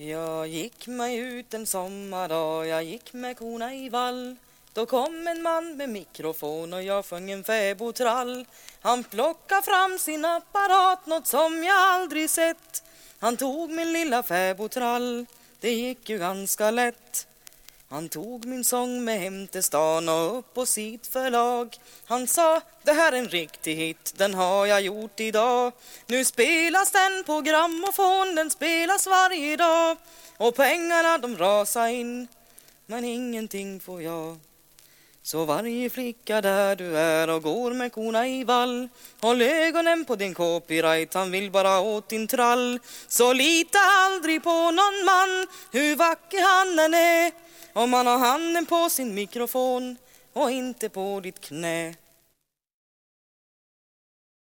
Jag gick mig ut en sommardag, jag gick med korna i vall. Då kom en man med mikrofon och jag sjöng en fäbodtrall. Han plockade fram sin apparat, nåt som jag aldrig sett. Han tog min lilla fäbodtrall, det gick ju ganska lätt han tog min sång med hem till stan och upp på sitt förlag. Han sa, det här är en riktig hit, den har jag gjort idag. Nu spelas den på grammofon, den spelas varje dag. Och pengarna de rasar in, men ingenting får jag. Så varje flicka där du är och går med korna i vall Håll ögonen på din copyright, han vill bara åt din trall. Så lita aldrig på någon man, hur vacker han än är om man har handen på sin mikrofon och inte på ditt knä.